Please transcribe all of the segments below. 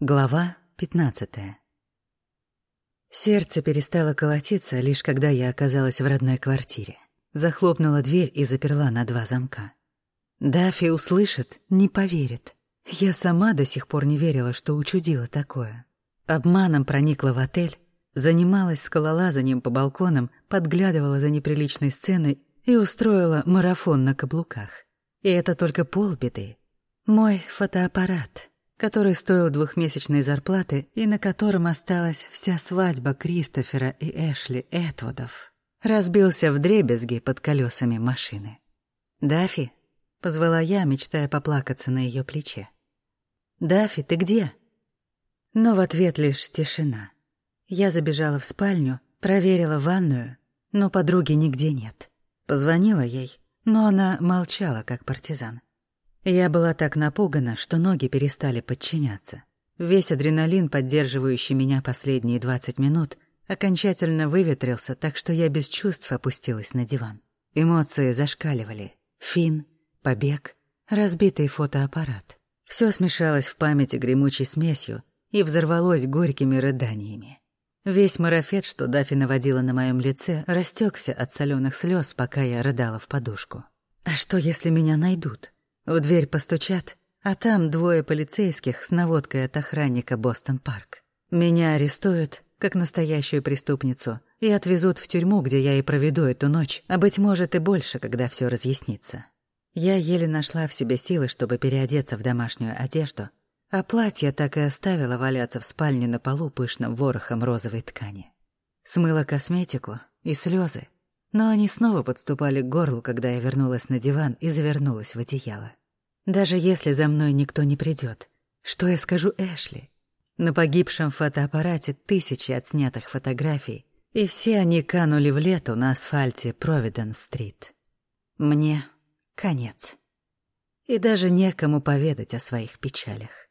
Глава 15 Сердце перестало колотиться, лишь когда я оказалась в родной квартире. Захлопнула дверь и заперла на два замка. Дафи услышит, не поверит. Я сама до сих пор не верила, что учудила такое. Обманом проникла в отель, занималась скалолазанием по балконам, подглядывала за неприличной сценой и устроила марафон на каблуках. И это только полбеды. Мой фотоаппарат — который стоил двухмесячной зарплаты и на котором осталась вся свадьба Кристофера и Эшли Этвудов, разбился в дребезги под колесами машины. «Дафи?» — позвала я, мечтая поплакаться на ее плече. «Дафи, ты где?» Но в ответ лишь тишина. Я забежала в спальню, проверила ванную, но подруги нигде нет. Позвонила ей, но она молчала, как партизан. Я была так напугана, что ноги перестали подчиняться. Весь адреналин, поддерживающий меня последние 20 минут, окончательно выветрился, так что я без чувств опустилась на диван. Эмоции зашкаливали. Фин, побег, разбитый фотоаппарат. Все смешалось в памяти гремучей смесью и взорвалось горькими рыданиями. Весь марафет, что Дафи наводила на моем лице, растекся от соленых слез, пока я рыдала в подушку. А что, если меня найдут? В дверь постучат, а там двое полицейских с наводкой от охранника Бостон-парк. Меня арестуют, как настоящую преступницу, и отвезут в тюрьму, где я и проведу эту ночь, а, быть может, и больше, когда все разъяснится. Я еле нашла в себе силы, чтобы переодеться в домашнюю одежду, а платье так и оставила валяться в спальне на полу пышным ворохом розовой ткани. Смыла косметику и слезы, но они снова подступали к горлу, когда я вернулась на диван и завернулась в одеяло. Даже если за мной никто не придет, что я скажу Эшли? На погибшем фотоаппарате тысячи отснятых фотографий, и все они канули в лету на асфальте Провиденс-стрит. Мне конец. И даже некому поведать о своих печалях.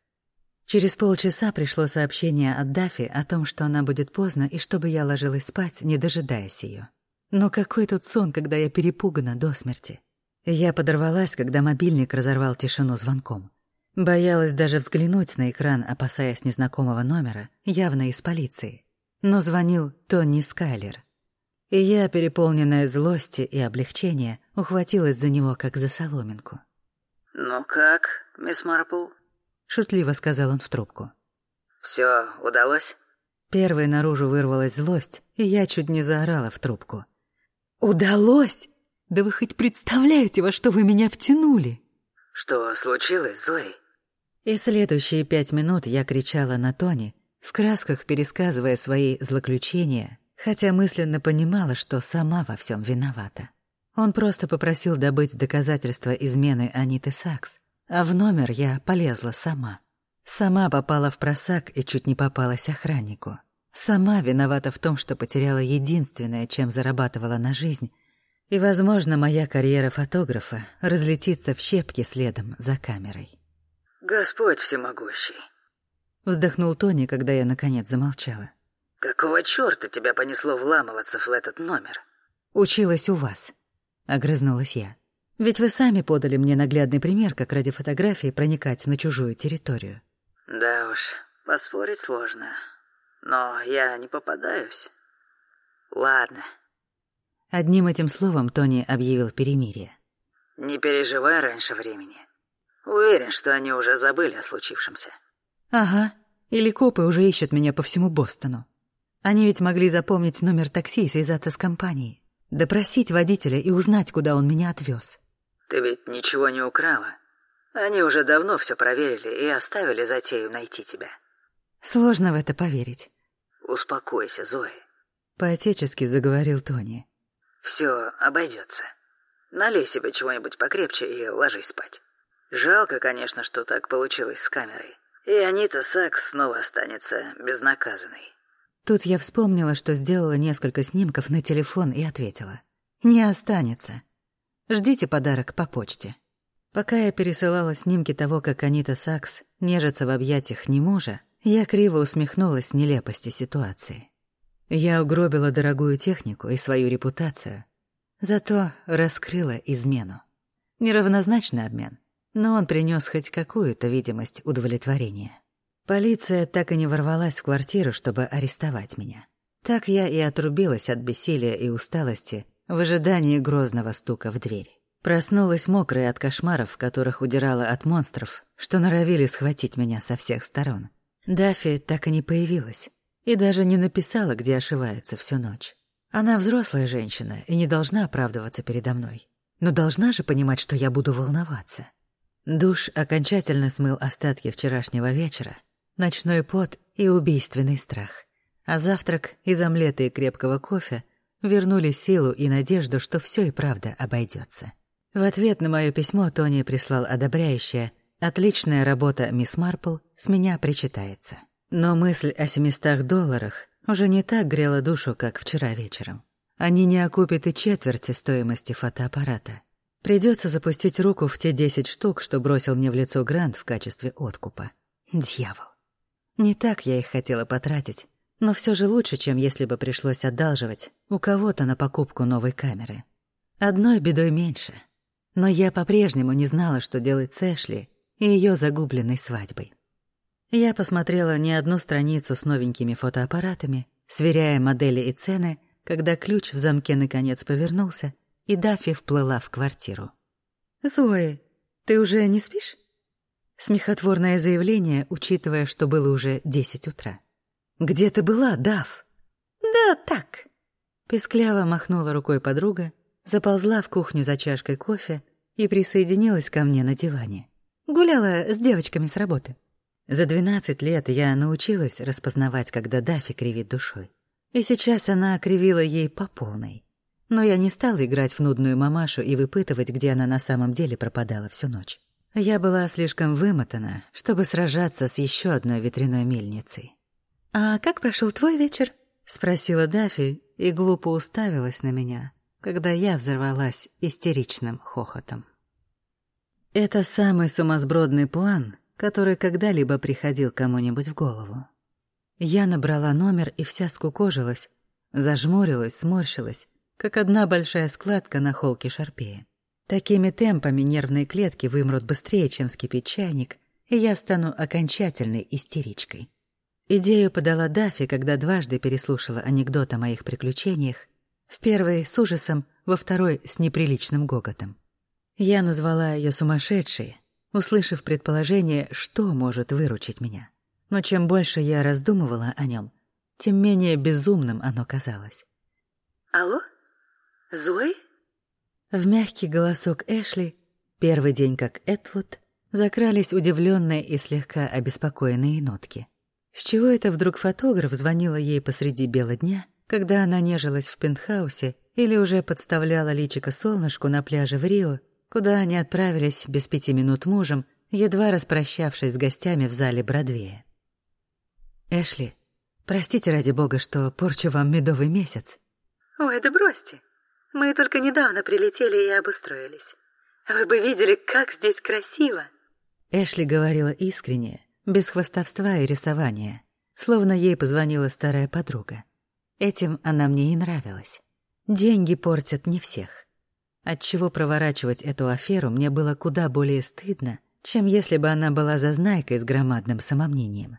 Через полчаса пришло сообщение от Дафи о том, что она будет поздно и чтобы я ложилась спать, не дожидаясь ее. Но какой тут сон, когда я перепугана до смерти. Я подорвалась, когда мобильник разорвал тишину звонком. Боялась даже взглянуть на экран, опасаясь незнакомого номера, явно из полиции. Но звонил Тони Скайлер. И я, переполненная злости и облегчения, ухватилась за него, как за соломинку. «Ну как, мисс Марпл?» — шутливо сказал он в трубку. «Всё удалось?» Первой наружу вырвалась злость, и я чуть не заорала в трубку. «Удалось!» Да вы хоть представляете, во что вы меня втянули? Что случилось, Зои? И следующие пять минут я кричала на Тони, в красках пересказывая свои злоключения, хотя мысленно понимала, что сама во всем виновата. Он просто попросил добыть доказательства измены Аниты Сакс, а в номер я полезла сама. Сама попала в просак и чуть не попалась охраннику. Сама виновата в том, что потеряла единственное, чем зарабатывала на жизнь — и, возможно, моя карьера фотографа разлетится в щепки следом за камерой. «Господь всемогущий», — вздохнул Тони, когда я, наконец, замолчала. «Какого чёрта тебя понесло вламываться в этот номер?» «Училась у вас», — огрызнулась я. «Ведь вы сами подали мне наглядный пример, как ради фотографии проникать на чужую территорию». «Да уж, поспорить сложно. Но я не попадаюсь. Ладно, Одним этим словом Тони объявил перемирие. «Не переживай раньше времени. Уверен, что они уже забыли о случившемся». «Ага. Или копы уже ищут меня по всему Бостону. Они ведь могли запомнить номер такси и связаться с компанией. Допросить водителя и узнать, куда он меня отвез. «Ты ведь ничего не украла. Они уже давно все проверили и оставили затею найти тебя». Сложно в это поверить. «Успокойся, Зои», — поотечески заговорил Тони. Все обойдется. Налей себе чего-нибудь покрепче и ложись спать. Жалко, конечно, что так получилось с камерой. И Анита Сакс снова останется безнаказанной. Тут я вспомнила, что сделала несколько снимков на телефон и ответила. «Не останется. Ждите подарок по почте». Пока я пересылала снимки того, как Анита Сакс нежится в объятиях не мужа, я криво усмехнулась нелепости ситуации. Я угробила дорогую технику и свою репутацию, зато раскрыла измену. Неравнозначный обмен, но он принес хоть какую-то видимость удовлетворения. Полиция так и не ворвалась в квартиру, чтобы арестовать меня. Так я и отрубилась от бессилия и усталости в ожидании грозного стука в дверь. Проснулась мокрая от кошмаров, которых удирала от монстров, что норовили схватить меня со всех сторон. Даффи так и не появилась и даже не написала, где ошивается всю ночь. Она взрослая женщина и не должна оправдываться передо мной. Но должна же понимать, что я буду волноваться. Душ окончательно смыл остатки вчерашнего вечера, ночной пот и убийственный страх. А завтрак из омлета и крепкого кофе вернули силу и надежду, что все и правда обойдется. В ответ на мое письмо Тони прислал одобряющее «Отличная работа, мисс Марпл, с меня причитается». Но мысль о 700 долларах уже не так грела душу, как вчера вечером. Они не окупят и четверти стоимости фотоаппарата. Придется запустить руку в те 10 штук, что бросил мне в лицо Грант в качестве откупа. Дьявол. Не так я их хотела потратить, но все же лучше, чем если бы пришлось одалживать у кого-то на покупку новой камеры. Одной бедой меньше. Но я по-прежнему не знала, что делать с Эшли и ее загубленной свадьбой. Я посмотрела не одну страницу с новенькими фотоаппаратами, сверяя модели и цены, когда ключ в замке наконец повернулся, и Даффи вплыла в квартиру. «Зои, ты уже не спишь?» Смехотворное заявление, учитывая, что было уже десять утра. «Где ты была, Дав?» «Да так». Пескляво махнула рукой подруга, заползла в кухню за чашкой кофе и присоединилась ко мне на диване. Гуляла с девочками с работы. За двенадцать лет я научилась распознавать, когда Дафи кривит душой. И сейчас она кривила ей по полной. Но я не стала играть в нудную мамашу и выпытывать, где она на самом деле пропадала всю ночь. Я была слишком вымотана, чтобы сражаться с еще одной ветряной мельницей. «А как прошел твой вечер?» — спросила Дафи и глупо уставилась на меня, когда я взорвалась истеричным хохотом. Это самый сумасбродный план, который когда-либо приходил кому-нибудь в голову. Я набрала номер и вся скукожилась, зажмурилась, сморщилась, как одна большая складка на холке шарпея. Такими темпами нервные клетки вымрут быстрее, чем вскипит чайник, и я стану окончательной истеричкой. Идею подала Дафи, когда дважды переслушала анекдот о моих приключениях, в первый с ужасом, во второй с неприличным гоготом. Я назвала ее сумасшедшей, услышав предположение, что может выручить меня. Но чем больше я раздумывала о нем, тем менее безумным оно казалось. «Алло? Зои?» В мягкий голосок Эшли, первый день как Этвуд, закрались удивленные и слегка обеспокоенные нотки. С чего это вдруг фотограф звонила ей посреди бела дня, когда она нежилась в пентхаусе или уже подставляла личико солнышку на пляже в Рио, куда они отправились без пяти минут мужем, едва распрощавшись с гостями в зале Бродвея. «Эшли, простите ради бога, что порчу вам медовый месяц». «Ой, да бросьте. Мы только недавно прилетели и обустроились. Вы бы видели, как здесь красиво!» Эшли говорила искренне, без хвастовства и рисования, словно ей позвонила старая подруга. Этим она мне и нравилась. Деньги портят не всех. Отчего проворачивать эту аферу мне было куда более стыдно, чем если бы она была зазнайкой с громадным самомнением.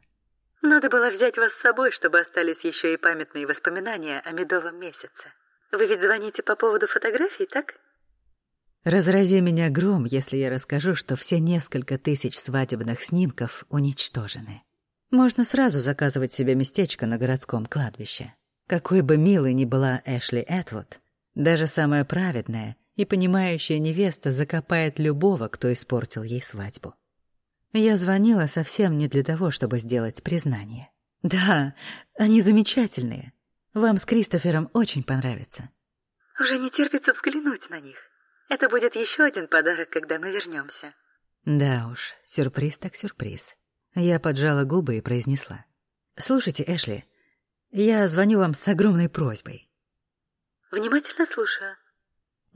«Надо было взять вас с собой, чтобы остались еще и памятные воспоминания о медовом месяце. Вы ведь звоните по поводу фотографий, так? Разрази меня гром, если я расскажу, что все несколько тысяч свадебных снимков уничтожены. Можно сразу заказывать себе местечко на городском кладбище. Какой бы милой ни была Эшли Этвуд, даже самая праведная и понимающая невеста закопает любого, кто испортил ей свадьбу. Я звонила совсем не для того, чтобы сделать признание. Да, они замечательные. Вам с Кристофером очень понравится. Уже не терпится взглянуть на них. Это будет еще один подарок, когда мы вернемся. Да уж, сюрприз так сюрприз. Я поджала губы и произнесла. Слушайте, Эшли, я звоню вам с огромной просьбой. Внимательно слушаю.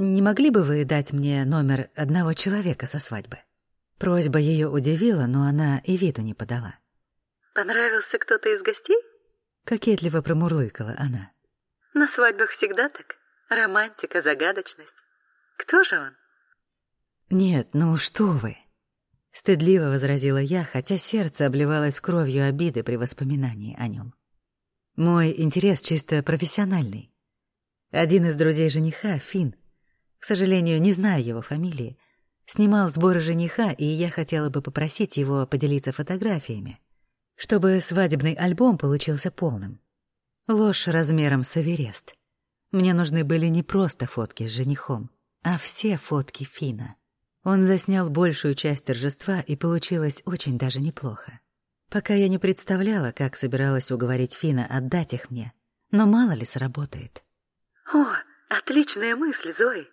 Не могли бы вы дать мне номер одного человека со свадьбы? Просьба ее удивила, но она и виду не подала. Понравился кто-то из гостей? Кокетливо промурлыкала она. На свадьбах всегда так. Романтика, загадочность. Кто же он? Нет, ну что вы. Стыдливо возразила я, хотя сердце обливалось кровью обиды при воспоминании о нем. Мой интерес чисто профессиональный. Один из друзей жениха, Фин, к сожалению, не знаю его фамилии, снимал сборы жениха, и я хотела бы попросить его поделиться фотографиями, чтобы свадебный альбом получился полным. Ложь размером с Эверест. Мне нужны были не просто фотки с женихом, а все фотки Фина. Он заснял большую часть торжества, и получилось очень даже неплохо. Пока я не представляла, как собиралась уговорить Фина отдать их мне, но мало ли сработает. «О, отличная мысль, Зои!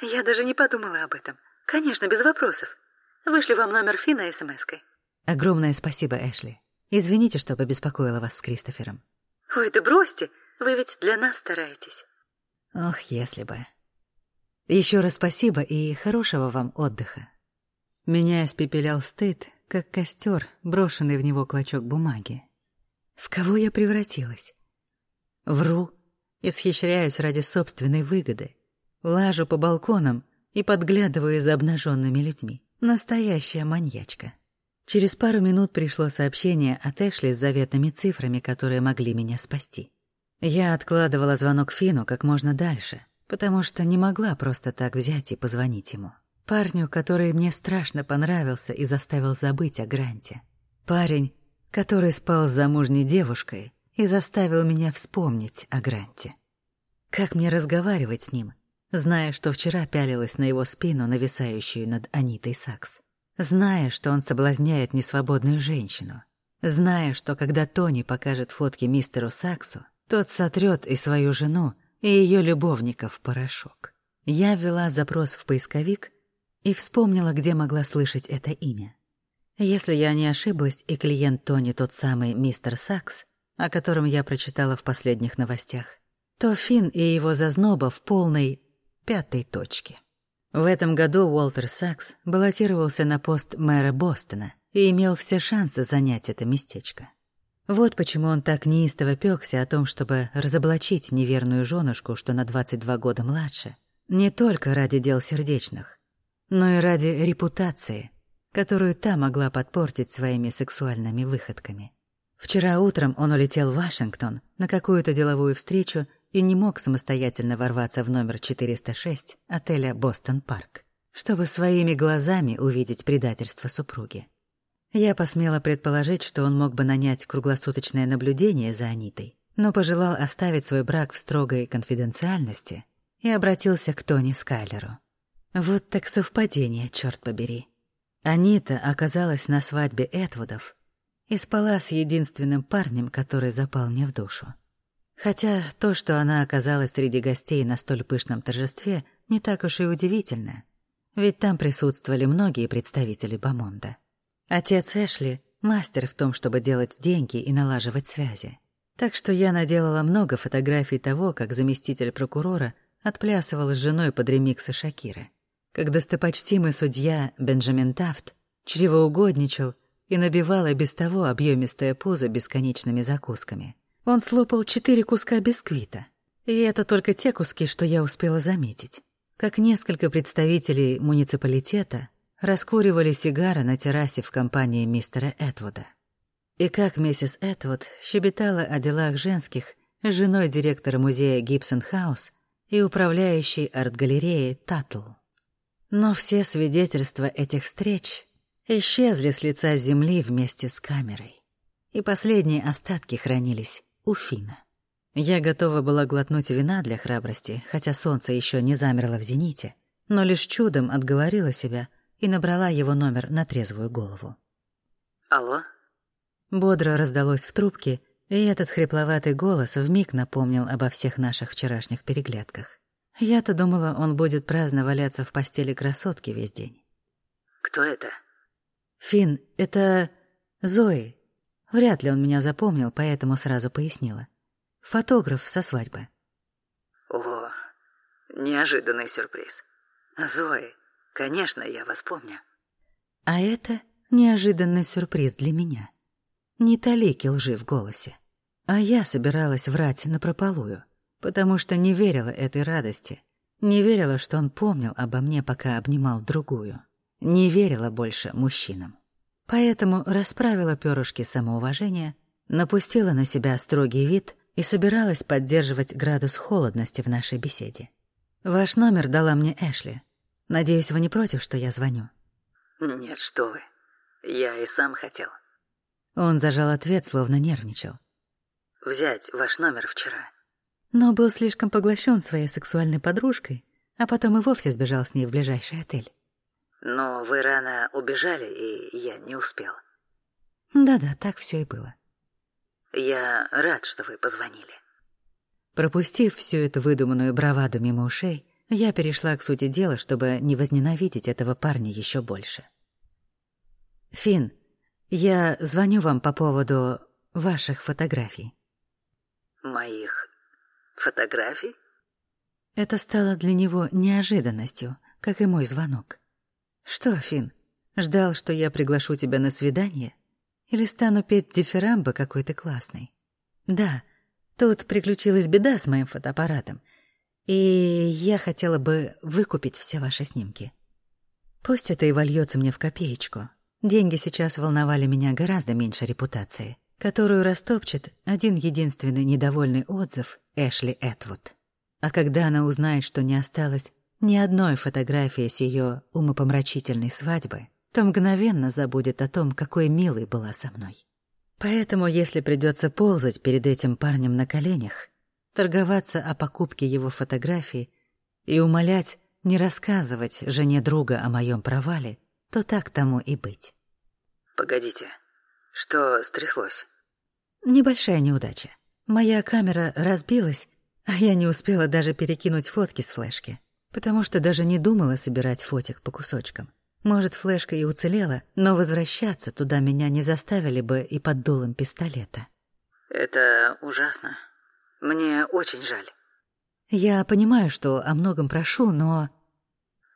Я даже не подумала об этом. Конечно, без вопросов. Вышли вам номер Фина смс-кой». Огромное спасибо, Эшли. Извините, что побеспокоила вас с Кристофером. «Ой, да бросьте! Вы ведь для нас стараетесь». Ох, если бы. Еще раз спасибо и хорошего вам отдыха. Меня испепелял стыд, как костер, брошенный в него клочок бумаги. В кого я превратилась? Вру, исхищряюсь ради собственной выгоды, лажу по балконам и подглядываю за обнаженными людьми. Настоящая маньячка. Через пару минут пришло сообщение от Эшли с заветными цифрами, которые могли меня спасти. Я откладывала звонок Фину как можно дальше — потому что не могла просто так взять и позвонить ему. Парню, который мне страшно понравился и заставил забыть о Гранте. Парень, который спал с замужней девушкой и заставил меня вспомнить о Гранте. Как мне разговаривать с ним, зная, что вчера пялилась на его спину, нависающую над Анитой Сакс? Зная, что он соблазняет несвободную женщину? Зная, что когда Тони покажет фотки мистеру Саксу, тот сотрет и свою жену, и ее любовника в порошок. Я ввела запрос в поисковик и вспомнила, где могла слышать это имя. Если я не ошиблась, и клиент Тони тот самый мистер Сакс, о котором я прочитала в последних новостях, то Финн и его зазноба в полной пятой точке. В этом году Уолтер Сакс баллотировался на пост мэра Бостона и имел все шансы занять это местечко. Вот почему он так неистово пёкся о том, чтобы разоблачить неверную женушку, что на 22 года младше, не только ради дел сердечных, но и ради репутации, которую та могла подпортить своими сексуальными выходками. Вчера утром он улетел в Вашингтон на какую-то деловую встречу и не мог самостоятельно ворваться в номер 406 отеля «Бостон Парк», чтобы своими глазами увидеть предательство супруги. Я посмела предположить, что он мог бы нанять круглосуточное наблюдение за Анитой, но пожелал оставить свой брак в строгой конфиденциальности и обратился к Тони Скайлеру. Вот так совпадение, черт побери. Анита оказалась на свадьбе Этвудов и спала с единственным парнем, который запал мне в душу. Хотя то, что она оказалась среди гостей на столь пышном торжестве, не так уж и удивительно, ведь там присутствовали многие представители Бамонда. Отец Эшли — мастер в том, чтобы делать деньги и налаживать связи. Так что я наделала много фотографий того, как заместитель прокурора отплясывал с женой под ремиксы Шакиры. Как достопочтимый судья Бенджамин Тафт чревоугодничал и набивал и без того объемистое пузо бесконечными закусками. Он слопал четыре куска бисквита. И это только те куски, что я успела заметить. Как несколько представителей муниципалитета раскуривали сигары на террасе в компании мистера Этвуда. И как миссис Этвуд щебетала о делах женских с женой директора музея Гибсон Хаус и управляющей арт-галереей Татл. Но все свидетельства этих встреч исчезли с лица земли вместе с камерой, и последние остатки хранились у Фина. Я готова была глотнуть вина для храбрости, хотя солнце еще не замерло в зените, но лишь чудом отговорила себя — и набрала его номер на трезвую голову. «Алло?» Бодро раздалось в трубке, и этот хрипловатый голос вмиг напомнил обо всех наших вчерашних переглядках. Я-то думала, он будет праздно валяться в постели красотки весь день. «Кто это?» «Финн, это Зои. Вряд ли он меня запомнил, поэтому сразу пояснила. Фотограф со свадьбы». «О, неожиданный сюрприз. Зои, Конечно, я вас помню. А это неожиданный сюрприз для меня. Не талики лжи в голосе. А я собиралась врать напропалую, потому что не верила этой радости. Не верила, что он помнил обо мне, пока обнимал другую. не верила больше мужчинам. Поэтому расправила перышки самоуважения, напустила на себя строгий вид и собиралась поддерживать градус холодности в нашей беседе. «Ваш номер дала мне Эшли. Надеюсь, вы не против, что я звоню?» «Нет, что вы. Я и сам хотел». Он зажал ответ, словно нервничал. «Взять ваш номер вчера». Но был слишком поглощен своей сексуальной подружкой, а потом и вовсе сбежал с ней в ближайший отель. Но вы рано убежали, и я не успел. Да-да, так все и было. Я рад, что вы позвонили. Пропустив всю эту выдуманную браваду мимо ушей, я перешла к сути дела, чтобы не возненавидеть этого парня еще больше. Фин, я звоню вам по поводу ваших фотографий. Моих фотографий? Это стало для него неожиданностью, как и мой звонок. «Что, Фин, ждал, что я приглашу тебя на свидание? Или стану петь дифирамбы какой-то классный?» «Да, тут приключилась беда с моим фотоаппаратом, и я хотела бы выкупить все ваши снимки. Пусть это и вольется мне в копеечку. Деньги сейчас волновали меня гораздо меньше репутации, которую растопчет один единственный недовольный отзыв Эшли Этвуд. А когда она узнает, что не осталось ни одной фотографии с ее умопомрачительной свадьбы, то мгновенно забудет о том, какой милой была со мной. Поэтому, если придется ползать перед этим парнем на коленях, торговаться о покупке его фотографий и умолять не рассказывать жене друга о моем провале, то так тому и быть. Погодите, что стряслось? Небольшая неудача. Моя камера разбилась, а я не успела даже перекинуть фотки с флешки потому что даже не думала собирать фотик по кусочкам. Может, флешка и уцелела, но возвращаться туда меня не заставили бы и под дулом пистолета. Это ужасно. Мне очень жаль. Я понимаю, что о многом прошу, но...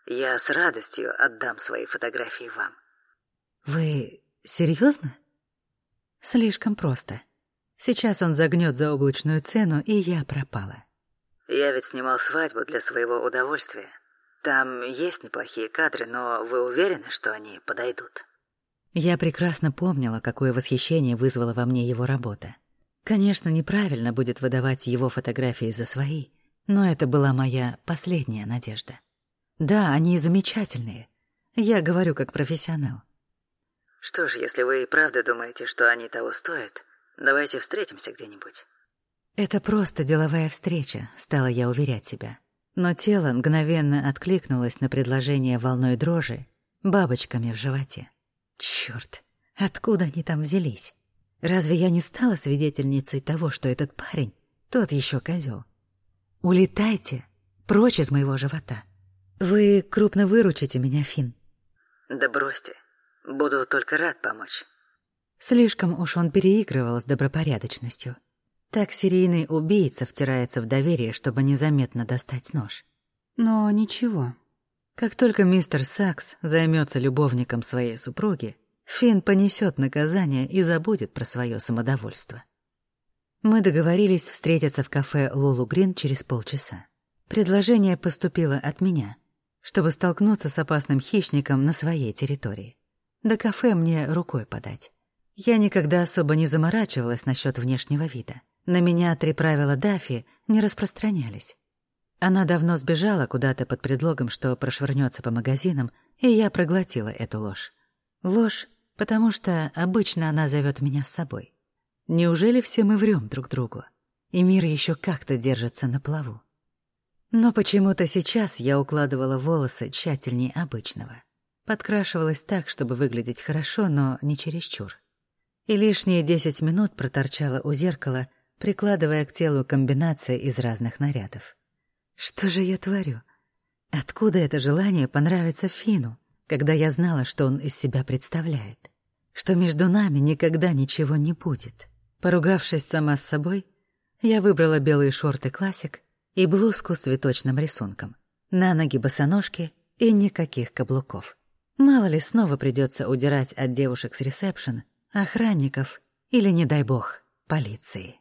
Я с радостью отдам свои фотографии вам. Вы серьезно? Слишком просто. Сейчас он загнет за облачную цену, и я пропала. Я ведь снимал свадьбу для своего удовольствия. Там есть неплохие кадры, но вы уверены, что они подойдут? Я прекрасно помнила, какое восхищение вызвала во мне его работа. Конечно, неправильно будет выдавать его фотографии за свои, но это была моя последняя надежда. Да, они замечательные. Я говорю как профессионал. Что ж, если вы и правда думаете, что они того стоят, давайте встретимся где-нибудь. Это просто деловая встреча, стала я уверять себя. Но тело мгновенно откликнулось на предложение волной дрожи, бабочками в животе. Чёрт, откуда они там взялись? Разве я не стала свидетельницей того, что этот парень тот еще козел? Улетайте прочь из моего живота. Вы крупно выручите меня, Фин. Да бросьте. Буду только рад помочь. Слишком уж он переигрывал с добропорядочностью. Так серийный убийца втирается в доверие, чтобы незаметно достать нож. Но ничего. Как только мистер Сакс займется любовником своей супруги, Финн понесет наказание и забудет про свое самодовольство. Мы договорились встретиться в кафе «Лулу Грин» через полчаса. Предложение поступило от меня, чтобы столкнуться с опасным хищником на своей территории. До кафе мне рукой подать. Я никогда особо не заморачивалась насчет внешнего вида. На меня три правила Дафи не распространялись. Она давно сбежала куда-то под предлогом, что прошвырнется по магазинам, и я проглотила эту ложь. Ложь, потому что обычно она зовет меня с собой. Неужели все мы врем друг другу? И мир еще как-то держится на плаву. Но почему-то сейчас я укладывала волосы тщательнее обычного. Подкрашивалась так, чтобы выглядеть хорошо, но не чересчур. И лишние десять минут проторчала у зеркала, прикладывая к телу комбинации из разных нарядов. Что же я творю? Откуда это желание понравиться Фину, когда я знала, что он из себя представляет? Что между нами никогда ничего не будет? Поругавшись сама с собой, я выбрала белые шорты классик и блузку с цветочным рисунком. На ноги босоножки и никаких каблуков. Мало ли снова придется удирать от девушек с ресепшн, охранников или, не дай бог, полиции.